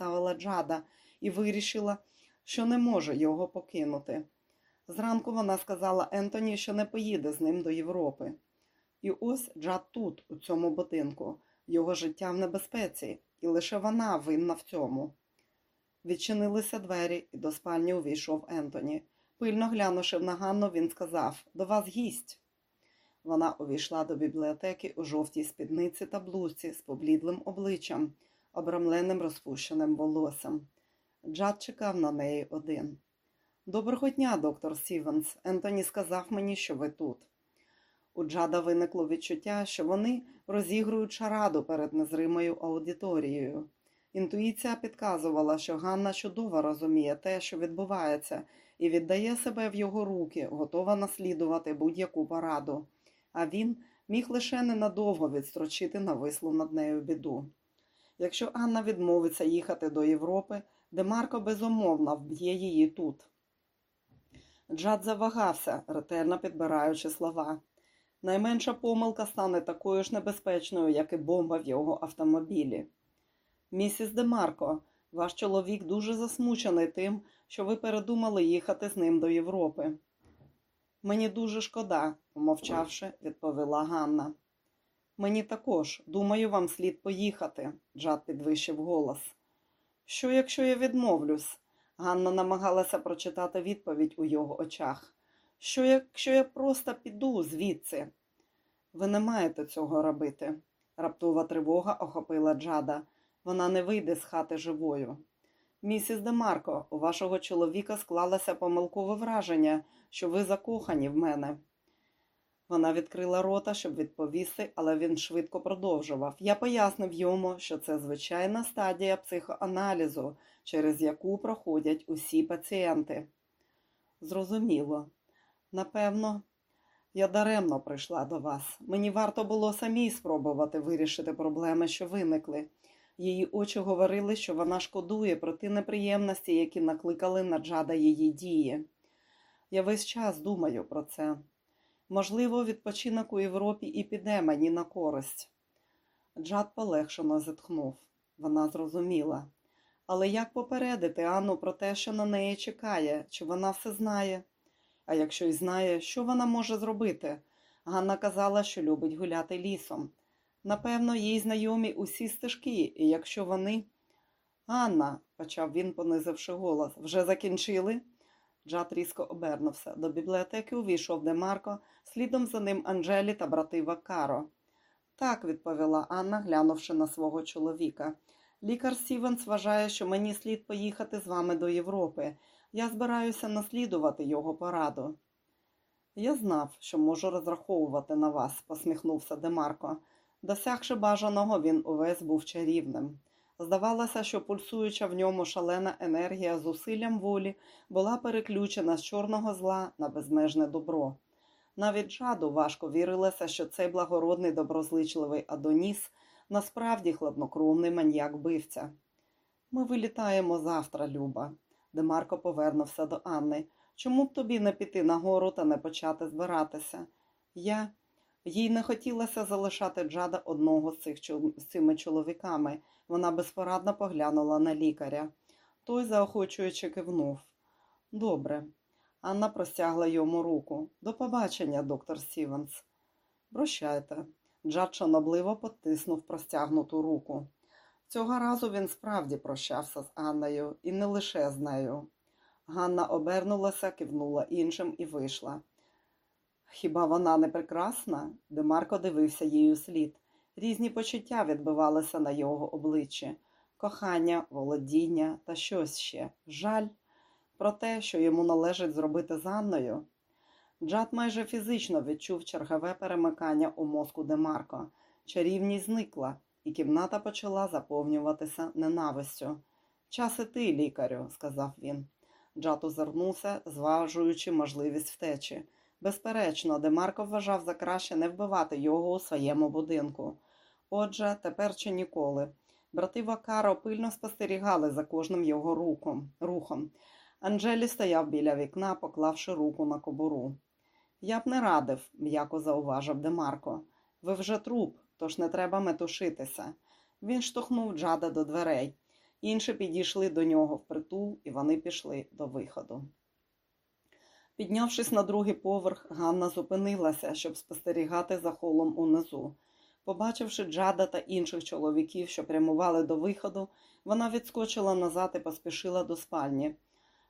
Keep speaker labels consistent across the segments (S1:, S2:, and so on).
S1: поставила Джада і вирішила, що не може його покинути. Зранку вона сказала Ентоні, що не поїде з ним до Європи. І ось Джад тут, у цьому будинку, його життя в небезпеці, і лише вона винна в цьому. Відчинилися двері, і до спальні увійшов Ентоні. Пильно глянувши на Ганну, він сказав До вас гість. Вона увійшла до бібліотеки у жовтій спідниці та блузці з поблідлим обличчям, обрамленим розпущеним волоссям. Джад чекав на неї один. Доброго дня, доктор Сівенс. Ентоні сказав мені, що ви тут. У Джада виникло відчуття, що вони розігрують шараду перед незримою аудиторією. Інтуїція підказувала, що Ганна чудово розуміє те, що відбувається, і віддає себе в його руки, готова наслідувати будь-яку пораду. А він міг лише ненадовго відстрочити навислу над нею біду. Якщо Анна відмовиться їхати до Європи, Демарко безумовно вб'є її тут. Джад завагався, ретельно підбираючи слова. Найменша помилка стане такою ж небезпечною, як і бомба в його автомобілі. Місіс Демарко, ваш чоловік дуже засмучений тим, що ви передумали їхати з ним до Європи. Мені дуже шкода, помовчавши, відповіла Ганна. Мені також, думаю, вам слід поїхати, Джад підвищив голос. Що, якщо я відмовлюсь? Ганна намагалася прочитати відповідь у його очах. Що, якщо я просто піду звідси? Ви не маєте цього робити. Раптова тривога охопила Джада. Вона не вийде з хати живою. Місіс Демарко, у вашого чоловіка склалося помилкове враження, що ви закохані в мене. Вона відкрила рота, щоб відповісти, але він швидко продовжував. Я пояснив йому, що це звичайна стадія психоаналізу, через яку проходять усі пацієнти. Зрозуміло. Напевно, я даремно прийшла до вас. Мені варто було самій спробувати вирішити проблеми, що виникли. Її очі говорили, що вона шкодує про ті неприємності, які накликали на Джада її дії. Я весь час думаю про це. Можливо, відпочинок у Європі і піде мені на користь. Джад полегшено зітхнув. Вона зрозуміла. Але як попередити Анну про те, що на неї чекає, чи вона все знає? А якщо й знає, що вона може зробити? Ганна казала, що любить гуляти лісом. Напевно, їй знайомі усі стежки, і якщо вони. Анна, почав він, понизивши голос, вже закінчили? Джад різко обернувся. До бібліотеки увійшов Демарко, слідом за ним Анджелі та брати Вакаро. Так, відповіла Анна, глянувши на свого чоловіка. Лікар Стівенс вважає, що мені слід поїхати з вами до Європи. Я збираюся наслідувати його пораду. Я знав, що можу розраховувати на вас, посміхнувся Демарко. Досягши бажаного, він увесь був чарівним. Здавалося, що пульсуюча в ньому шалена енергія зусиллям волі була переключена з чорного зла на безмежне добро. Навіть жаду важко вірилося, що цей благородний доброзичливий Адоніс насправді хладнокровний маньяк бивця. Ми вилітаємо завтра, Люба. Демарко повернувся до Анни. Чому б тобі не піти нагору та не почати збиратися? Я. Їй не хотілося залишати Джада одного з, цих, з цими чоловіками. Вона безпорадно поглянула на лікаря. Той, заохочуючи, кивнув. Добре. Анна простягла йому руку. До побачення, доктор Сівенс. Прощайте. Джад шанобливо потиснув простягнуту руку. Цього разу він справді прощався з Анною, і не лише з нею. Ганна обернулася, кивнула іншим і вийшла. Хіба вона не прекрасна? Демарко дивився їй слід. Різні почуття відбивалися на його обличчі кохання, володіння та щось ще. Жаль про те, що йому належить зробити з Анною. Джад майже фізично відчув чергове перемикання у мозку Демарко. Чарівність зникла, і кімната почала заповнюватися ненавистю. Час іти, лікарю, сказав він. Джад озирнувся, зважуючи можливість втечі. Безперечно, Демарко вважав за краще не вбивати його у своєму будинку. Отже, тепер чи ніколи. Брати Вакаро пильно спостерігали за кожним його рухом. рухом. Анджелі стояв біля вікна, поклавши руку на кобуру. Я б не радив, м'яко зауважив Демарко. Ви вже труп, тож не треба метушитися. Він штовхнув Джада до дверей. Інші підійшли до нього впритул, і вони пішли до виходу. Піднявшись на другий поверх, Ганна зупинилася, щоб спостерігати за холом унизу. Побачивши Джада та інших чоловіків, що прямували до виходу, вона відскочила назад і поспішила до спальні.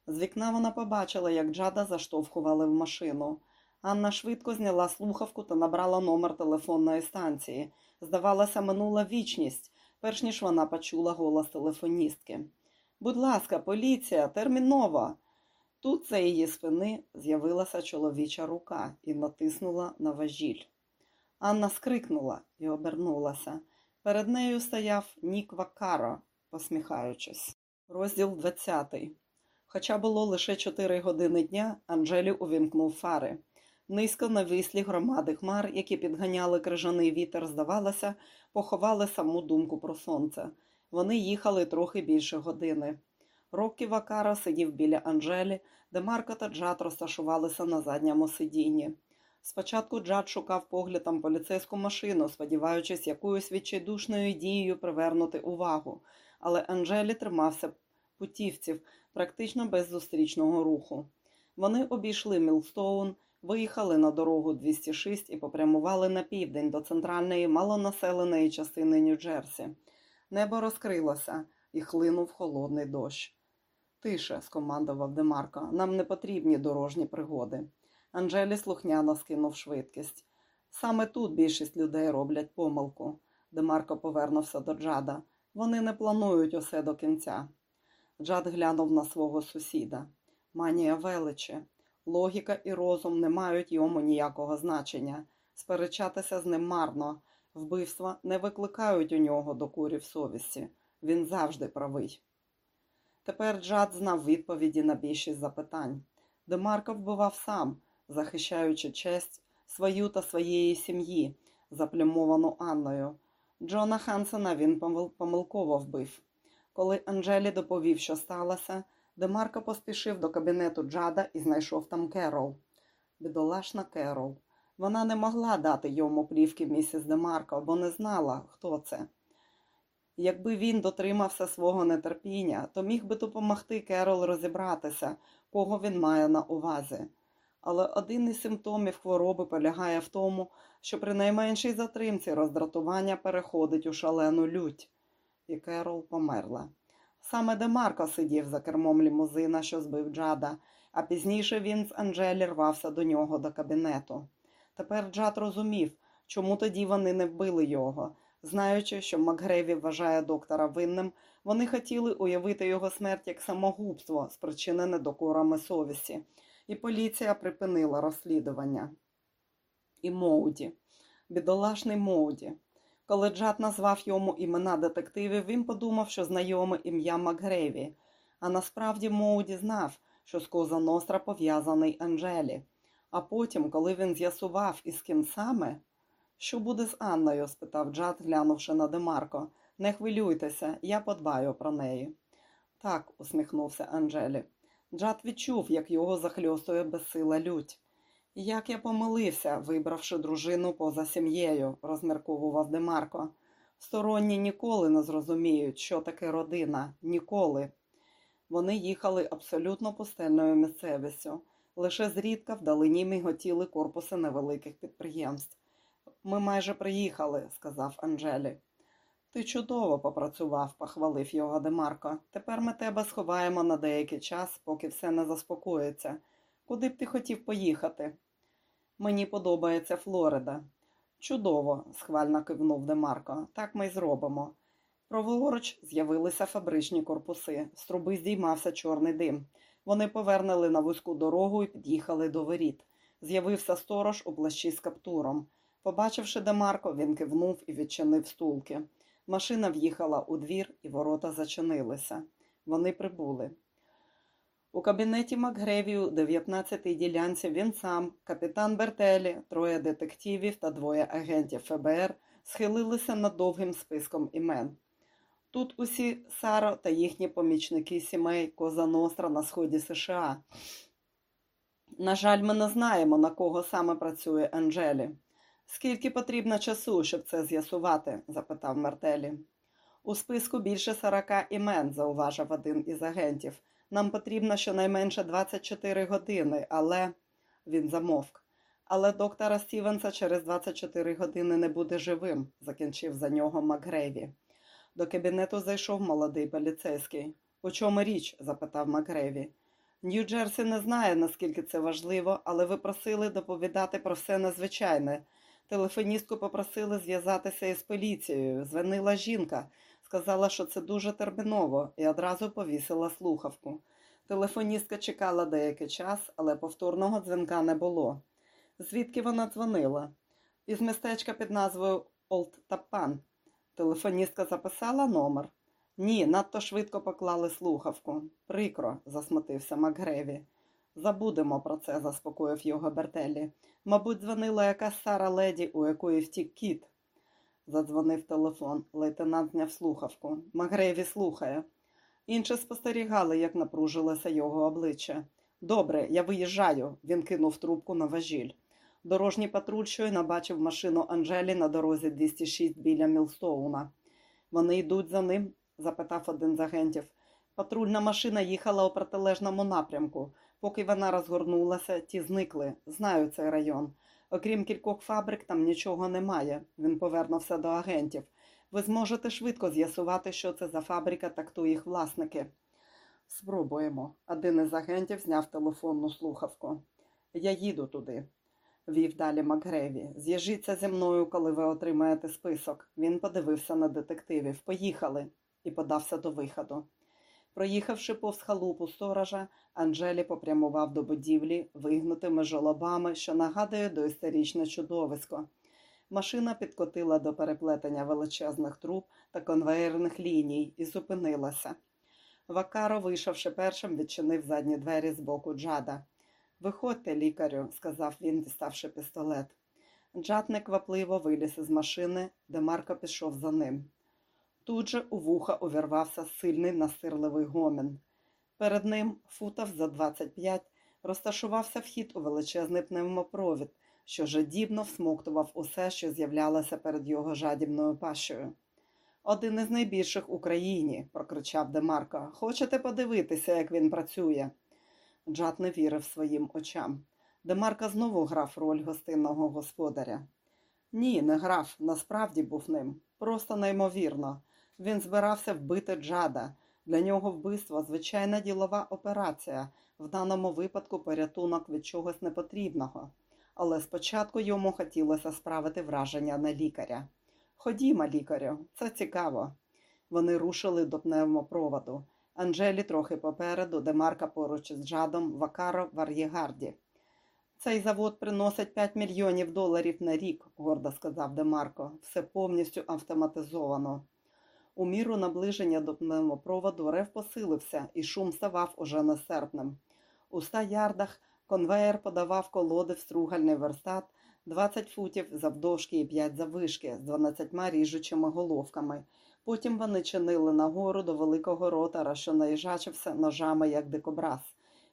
S1: З вікна вона побачила, як Джада заштовхували в машину. Анна швидко зняла слухавку та набрала номер телефонної станції. Здавалося, минула вічність, перш ніж вона почула голос телефоністки. Будь ласка, поліція, терміново. Тут за її спини з'явилася чоловіча рука і натиснула на важіль. Анна скрикнула і обернулася. Перед нею стояв Нік Вакаро, посміхаючись. Розділ 20. Хоча було лише 4 години дня, Анджелі увімкнув фари. Низько навислі громади хмар, які підганяли крижаний вітер, здавалося, поховали саму думку про сонце. Вони їхали трохи більше години. Роккі Вакаро сидів біля Анджелі, Демарко та Джад розташувалися на задньому сидінні. Спочатку Джад шукав поглядом поліцейську машину, сподіваючись якоюсь відчайдушною дією привернути увагу, але Анджелі тримався путівців практично без зустрічного руху. Вони обійшли Мілстоун, виїхали на дорогу 206 і попрямували на південь до центральної малонаселеної частини Нью-Джерсі. Небо розкрилося і хлинув холодний дощ. Тише, скомандував Демарко, нам не потрібні дорожні пригоди. Анджелі слухняно скинув швидкість. Саме тут більшість людей роблять помилку. Демарко повернувся до Джада. Вони не планують усе до кінця. Джад глянув на свого сусіда. Манія величі. Логіка і розум не мають йому ніякого значення. Сперечатися з ним марно. Вбивства не викликають у нього докурів совісті. Він завжди правий. Тепер Джад знав відповіді на більшість запитань. Демарко вбивав сам, захищаючи честь свою та своєї сім'ї, заплямовану Анною. Джона Хансена він помилково вбив. Коли Анджелі доповів, що сталося, Демарко поспішив до кабінету Джада і знайшов там Керол. Бідолашна Керол. Вона не могла дати йому плівки місіс Демарко, бо не знала, хто це. Якби він дотримався свого нетерпіння, то міг би допомогти Керол розібратися, кого він має на увазі. Але один із симптомів хвороби полягає в тому, що при найменшій затримці роздратування переходить у шалену лють, і Керол померла. Саме Демарко сидів за кермом лімузина, що збив Джада, а пізніше він з Анджелі рвався до нього до кабінету. Тепер Джад розумів, чому тоді вони не вбили його. Знаючи, що Макгреві вважає доктора винним, вони хотіли уявити його смерть як самогубство, спричинене докорами совісті, і поліція припинила розслідування. І Моуді, бідолашний Моуді. Коли Джад назвав йому імена детективів, він подумав, що знайоме ім'я Макгреві, а насправді Моуді знав, що з Коза Ностра пов'язаний Анджелі. А потім, коли він з'ясував, із ким саме, що буде з Анною? спитав Джад, глянувши на Демарко. Не хвилюйтеся, я подбаю про неї. Так, усміхнувся Анджелі. Джад відчув, як його захльосує безсила лють. Як я помилився, вибравши дружину поза сім'єю, розмірковував Демарко. Сторонні ніколи не зрозуміють, що таке родина, ніколи. Вони їхали абсолютно пустельною місцевістю. Лише зрідка вдалині міготіли корпуси невеликих підприємств. Ми майже приїхали, сказав Анджелі. Ти чудово попрацював, похвалив його Демарко. Тепер ми тебе сховаємо на деякий час, поки все не заспокоїться. Куди б ти хотів поїхати? Мені подобається Флорида. Чудово, схвально кивнув Демарко. Так ми й зробимо. Праворуч з'явилися фабричні корпуси. З труби здіймався чорний дим. Вони повернули на вузьку дорогу і під'їхали до воріт. З'явився сторож у плащі з каптуром. Побачивши Демарко, він кивнув і відчинив стулки. Машина в'їхала у двір, і ворота зачинилися. Вони прибули. У кабінеті Макгреві у 19-й ділянці він сам, капітан Бертелі, троє детективів та двоє агентів ФБР схилилися над довгим списком імен. Тут усі Саро та їхні помічники сімей Коза Ностра на сході США. На жаль, ми не знаємо, на кого саме працює Анджелі. Скільки потрібно часу, щоб це з'ясувати? запитав Мертелі. У списку більше 40 імен, зауважив один із агентів. Нам потрібно щонайменше 24 години, але він замовк. Але доктора Стівенса через 24 години не буде живим, закінчив за нього Макгрейві. До кабінету зайшов молодий поліцейський. У чому річ? запитав Макгрейві. Нью-Джерсі не знає, наскільки це важливо, але ви просили доповідати про все незвичайне. Телефоністку попросили зв'язатися із поліцією. Дзвонила жінка, сказала, що це дуже терміново, і одразу повісила слухавку. Телефоністка чекала деякий час, але повторного дзвінка не було. Звідки вона дзвонила? Із містечка під назвою Олд Тапан. Телефоністка записала номер. Ні, надто швидко поклали слухавку. Прикро, засмутився Макгреві. Забудемо про це, заспокоїв його Бертелі. Мабуть, дзвонила якась стара леді, у якої втік кіт. Задзвонив телефон. Лейтенант зняв слухавку. Макгреві слухає. Інші спостерігали, як напружилося його обличчя. Добре, я виїжджаю, він кинув трубку на важіль. Дорожній патруль щойно бачив машину Анжелі на дорозі 206 біля Мілстоуна. Вони йдуть за ним? запитав один з агентів. Патрульна машина їхала у протилежному напрямку. Поки вона розгорнулася, ті зникли. Знаю цей район. Окрім кількох фабрик, там нічого немає. Він повернувся до агентів. Ви зможете швидко з'ясувати, що це за фабрика та хто їх власники. Спробуємо. Один із агентів зняв телефонну слухавку. Я їду туди, вів далі Макгреві. З'їжджіться зі мною, коли ви отримаєте список. Він подивився на детективів. Поїхали і подався до виходу. Проїхавши повз халупу сторожа, Анжелі попрямував до будівлі вигнутими жолобами, що нагадує доісторичне чудовисько. Машина підкотила до переплетення величезних труб та конвеєрних ліній і зупинилася. Вакаро, вийшовши першим, відчинив задні двері з боку Джада. Виходьте, лікарю, сказав він, діставши пістолет. Джад неквапливо виліз із машини, де Марко пішов за ним. Тут же у вуха увірвався сильний настирливий гомін. Перед ним, футав за 25, розташувався вхід у величезний пневмопровід, що жадібно всмоктував усе, що з'являлося перед його жадібною пащею. Один із найбільших в Україні, прокричав Демарко. Хочете подивитися, як він працює? Джад не вірив своїм очам. Демарко знову грав роль гостинного господаря. Ні, не грав, насправді був ним. Просто неймовірно. Він збирався вбити Джада. Для нього вбивство звичайна ділова операція, в даному випадку порятунок від чогось непотрібного. Але спочатку йому хотілося справити враження на лікаря. Ходімо, лікарю, це цікаво. Вони рушили до пневмопроводу. Анжелі трохи попереду, де Марка поруч із Джадом Вакаро в Ар'єгарді. Цей завод приносить 5 мільйонів доларів на рік, гордо сказав Демарко. Все повністю автоматизовано. У міру наближення до пневмопроводу рев посилився, і шум ставав уже нестерпним. У ста ярдах конвеєр подавав колоди в стругальний верстат 20 футів завдовжки і 5 заввишки з 12 ріжучими головками. Потім вони чинили нагору до великого ротора, що наїжачився ножами, як дикобраз.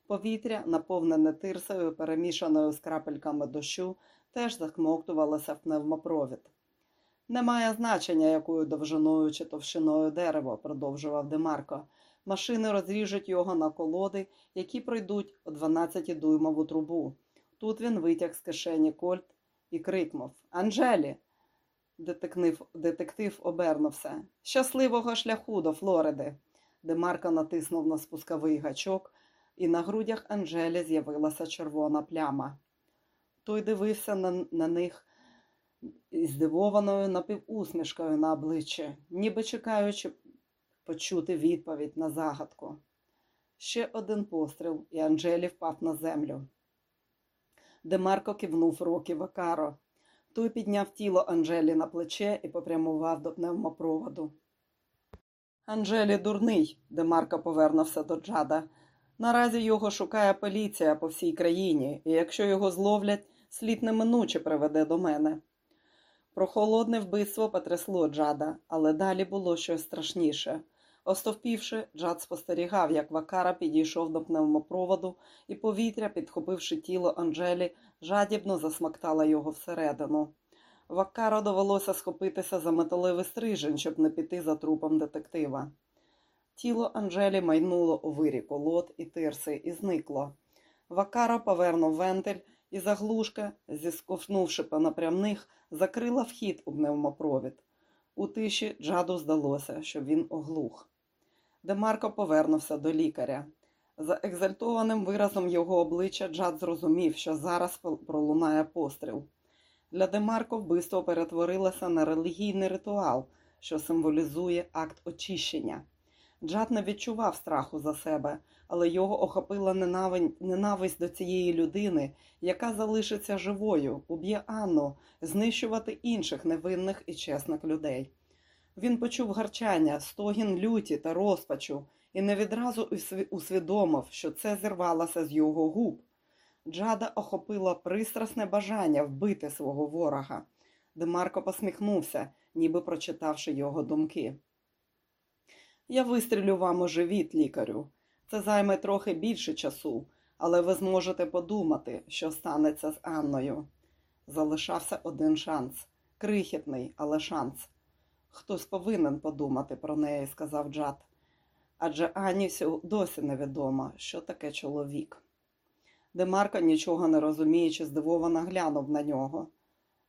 S1: Повітря, наповнене тирсою, перемішаною з крапельками дощу, теж захмоктувалося в пневмопровід. Немає значення, якою довжиною чи товщиною дерево, продовжував Демарко. Машини розріжуть його на колоди, які пройдуть у 12-дюймову трубу. Тут він витяг з кишені кольт і крикнув Анжелі. Детектив, детектив обернувся. Щасливого шляху до Флориди. Демарко натиснув на спусковий гачок, і на грудях Анжелі з'явилася червона пляма. Той дивився на, на них здивованою напівусмішкою на обличчі, ніби чекаючи почути відповідь на загадку. Ще один постріл, і Анжелі впав на землю. Демарко кивнув руки Вакаро. Той підняв тіло Анжелі на плече і попрямував до пневмопроводу. Анжелі дурний, Демарко повернувся до Джада. Наразі його шукає поліція по всій країні, і якщо його зловлять, слід неминуче приведе до мене. Про холодне вбивство потрясло Джада, але далі було щось страшніше. Остовпівши, Джад спостерігав, як Вакара підійшов до пневмопроводу, і повітря, підхопивши тіло Анжелі, жадібно засмактала його всередину. Вакаро довелося схопитися за металевий стрижень, щоб не піти за трупом детектива. Тіло Анджелі майнуло у вирі колод і тирси і зникло. Вакаро повернув вентиль і заглушка, зісковзнувши по напрямних, закрила вхід у пневмопровід. У тиші Джаду здалося, що він оглух. Демарко повернувся до лікаря. За екзальтованим виразом його обличчя Джад зрозумів, що зараз пролунає постріл. Для Демарко вбивство перетворилося на релігійний ритуал, що символізує акт очищення. Джад не відчував страху за себе, але його охопила ненависть до цієї людини, яка залишиться живою, уб'є Анну, знищувати інших невинних і чесних людей. Він почув гарчання, стогін люті та розпачу і не відразу усвідомив, що це зірвалося з його губ. Джада охопила пристрасне бажання вбити свого ворога. Демарко посміхнувся, ніби прочитавши його думки. Я вистрілю вам у живіт, лікарю. Це займе трохи більше часу, але ви зможете подумати, що станеться з Анною. Залишався один шанс крихітний, але шанс. Хтось повинен подумати про неї, сказав Джад. Адже Ані досі невідомо, що таке чоловік. Демарко, нічого не розуміючи, здивовано глянув на нього.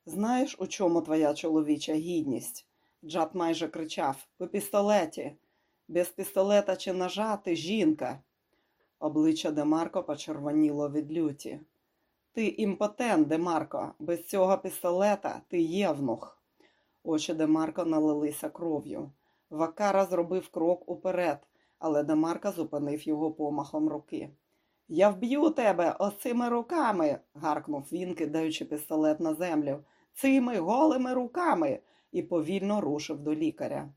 S1: Знаєш, у чому твоя чоловіча гідність? Джад майже кричав у пістолеті. Без пістолета чи ножа ти жінка. Обличчя Демарко почервоніло від люті. Ти імпотент, Демарко, без цього пістолета ти євнух. Очі Демарко налилися кров'ю. Вакара зробив крок уперед, але Демарко зупинив його помахом руки. Я вб'ю тебе оцими руками. гаркнув він, кидаючи пістолет на землю. Цими голими руками і повільно рушив до лікаря.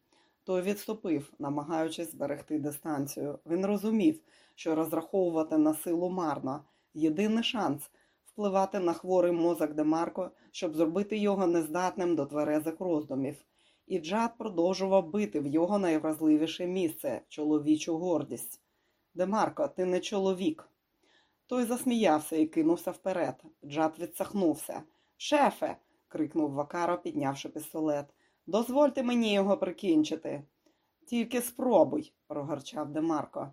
S1: Той відступив, намагаючись зберегти дистанцію. Він розумів, що розраховувати на силу марно. Єдиний шанс впливати на хворий мозок Демарко, щоб зробити його нездатним до тверезих роздумів. І Джад продовжував бити в його найвразливіше місце чоловічу гордість. Демарко, ти не чоловік. Той засміявся і кинувся вперед. Джад відсахнувся. Шефе. крикнув Вакаро, піднявши пістолет. Дозвольте мені його прикінчити. Тільки спробуй, прогарчав Демарко.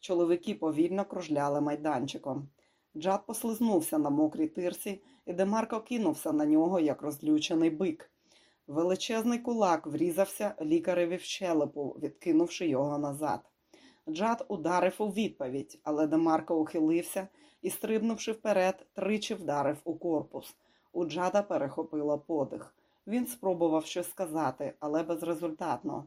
S1: Чоловіки повільно кружляли майданчиком. Джад послизнувся на мокрій тирсі, і Демарко кинувся на нього, як розлючений бик. Величезний кулак врізався лікареві в щелепу, відкинувши його назад. Джад ударив у відповідь, але Демарко ухилився і, стрибнувши вперед, тричі вдарив у корпус. У Джада перехопило подих. Він спробував щось сказати, але безрезультатно.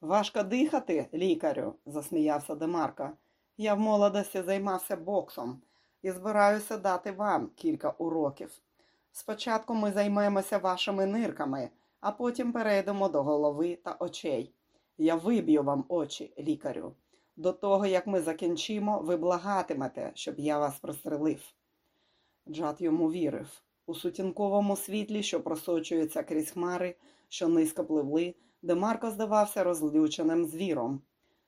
S1: Важко дихати, лікарю, засміявся Демарко. Я в молодості займався боксом і збираюся дати вам кілька уроків. Спочатку ми займемося вашими нирками, а потім перейдемо до голови та очей. Я виб'ю вам очі, лікарю. До того, як ми закінчимо, ви благатимете, щоб я вас пристрелив. Джад йому вірив. У сутінковому світлі, що просочується крізь хмари, що низько пливли, де Марко здавався розлюченим звіром.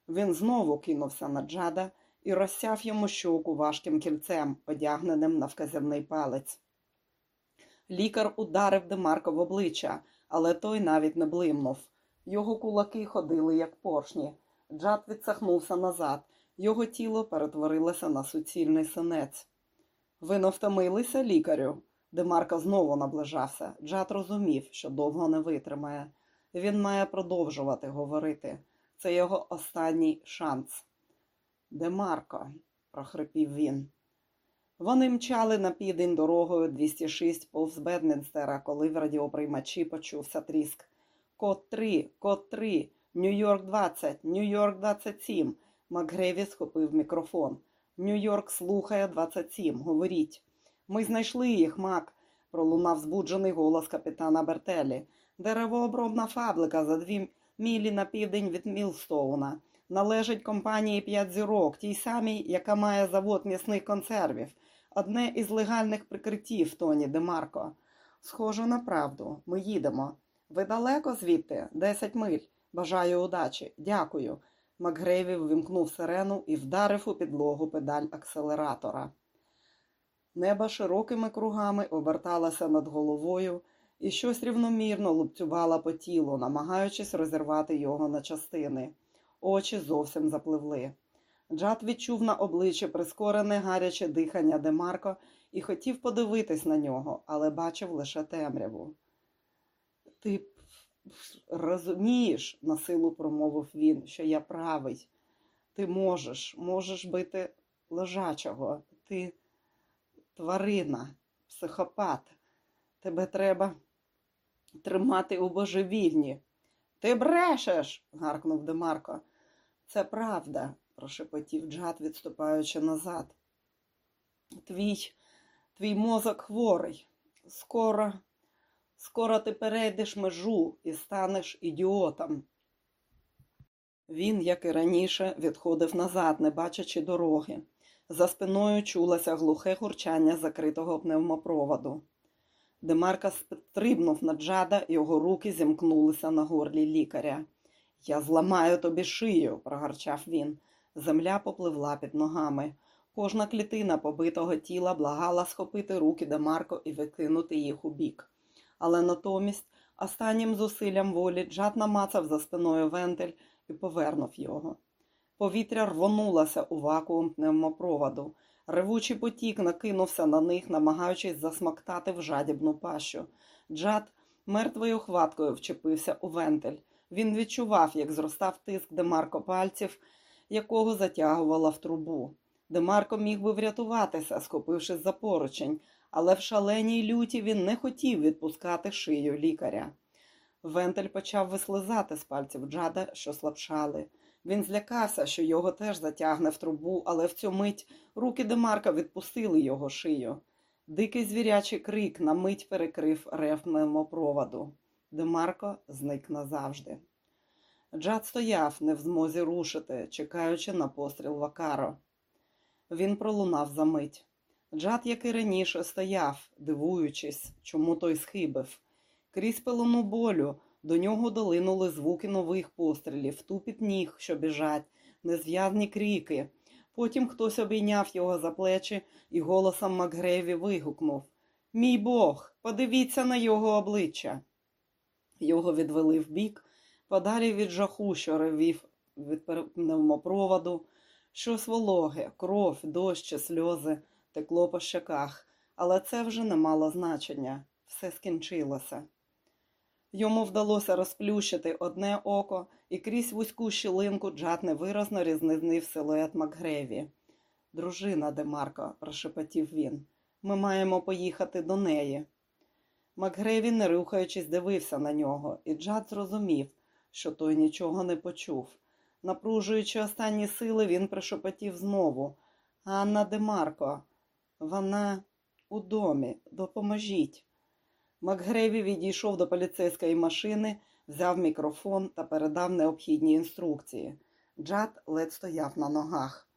S1: Він знову кинувся на Джада і розсяв йому щоку важким кільцем, одягненим на вказівний палець. Лікар ударив Демарко в обличчя, але той навіть не блимнув. Його кулаки ходили, як поршні. Джад відсахнувся назад, його тіло перетворилося на суцільний синець. Ви не втомилися, лікарю? Демарко знову наближався. Джад розумів, що довго не витримає. Він має продовжувати говорити. Це його останній шанс. Демарко, прохрипів він. Вони мчали на південь дорогою 206 повз Бедмінстера, коли в радіоприймачі почувся тріск. Код 3, код 3, Нью-Йорк 20, Нью-Йорк 27. Макгреві схопив мікрофон. Нью-Йорк слухає 27. Говоріть. Ми знайшли їх, Мак, пролунав збуджений голос капітана Бертелі. Деревообробна фабрика за дві мілі на південь від Мілстоуна. Належить компанії «П'ять зірок, тій самій, яка має завод м'ясних консервів, одне із легальних прикриттів Тоні Демарко. Схоже на правду, ми їдемо. Ви далеко звідти? Десять миль. Бажаю удачі. Дякую. Макгрейві вимкнув сирену і вдарив у підлогу педаль акселератора. Небо широкими кругами оберталося над головою, і щось рівномірно лупцювала по тілу, намагаючись розірвати його на частини. Очі зовсім запливли. Джад відчув на обличчі прискорене гаряче дихання Демарко і хотів подивитись на нього, але бачив лише темряву. Ти розумієш, насилу промовив він, що я правий. Ти можеш, можеш бити лежачого. Ти тварина, психопат. Тебе треба тримати у божевільні. Ти брешеш, гаркнув Демарко. Це правда, прошепотів Джад, відступаючи назад. Твій, твій мозок хворий. Скоро, скоро ти перейдеш межу і станеш ідіотом. Він, як і раніше, відходив назад, не бачачи дороги. За спиною чулося глухе гурчання закритого пневмопроводу. Демарка стрибнув на Джада, його руки зімкнулися на горлі лікаря. Я зламаю тобі шию, прогарчав він. Земля попливла під ногами. Кожна клітина побитого тіла благала схопити руки Демарко і викинути їх у бік. Але натомість, останнім зусиллям волі, Джад намацав за спиною вентиль і повернув його. Повітря рвонулося у вакуум пневмопроводу. Ревучий потік накинувся на них, намагаючись засмактати в жадібну пащу. Джад мертвою хваткою вчепився у вентиль. Він відчував, як зростав тиск Демарко пальців, якого затягувала в трубу. Демарко міг би врятуватися, схопившись за поручень, але в шаленій люті він не хотів відпускати шию лікаря. Вентиль почав вислизати з пальців Джада, що слабшали. Він злякався, що його теж затягне в трубу, але в цю мить руки Демарка відпустили його шию. Дикий звірячий крик на мить перекрив рев мемопроводу. Демарко зник назавжди. Джад стояв, не в змозі рушити, чекаючи на постріл Вакаро. Він пролунав за мить. Джад, як і раніше, стояв, дивуючись, чому той схибив. Крізь пилону болю до нього долинули звуки нових пострілів, тупіт ніг, що біжать, незв'язні крики. Потім хтось обійняв його за плечі і голосом Макгреві вигукнув Мій Бог, подивіться на його обличчя. Його відвели вбік, подалі від жаху, що ревів від пневмопроводу, щось вологе, кров, дощ сльози текло по щеках, але це вже не мало значення, все скінчилося. Йому вдалося розплющити одне око, і крізь вузьку щілинку Джад невиразно різнив силует Макгреві. Дружина Демарко, прошепотів він, ми маємо поїхати до неї. Макгреві, не рухаючись, дивився на нього, і Джад зрозумів, що той нічого не почув. Напружуючи останні сили, він прошепотів знову Анна Демарко, вона у домі, допоможіть. Макгреві відійшов до поліцейської машини, взяв мікрофон та передав необхідні інструкції. Джад ледь стояв на ногах.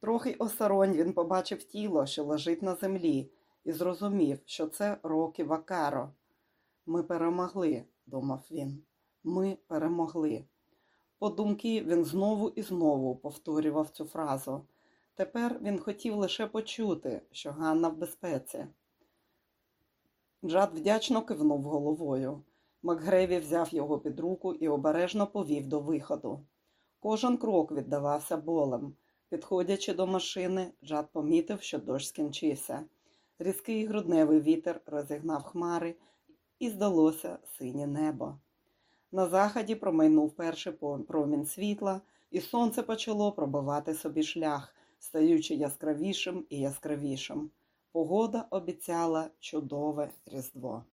S1: Трохи осоронь він побачив тіло, що лежить на землі, і зрозумів, що це Рокі Вакаро. Ми перемогли, думав він. Ми перемогли. По думки він знову і знову повторював цю фразу. Тепер він хотів лише почути, що Ганна в безпеці. Джад вдячно кивнув головою. Макгреві взяв його під руку і обережно повів до виходу. Кожен крок віддавався болем. Підходячи до машини, Джад помітив, що дощ скінчився. Різкий грудневий вітер розігнав хмари, і здалося синє небо. На заході промайнув перший промінь світла, і сонце почало пробивати собі шлях, стаючи яскравішим і яскравішим. Погода обіцяла чудове різдво.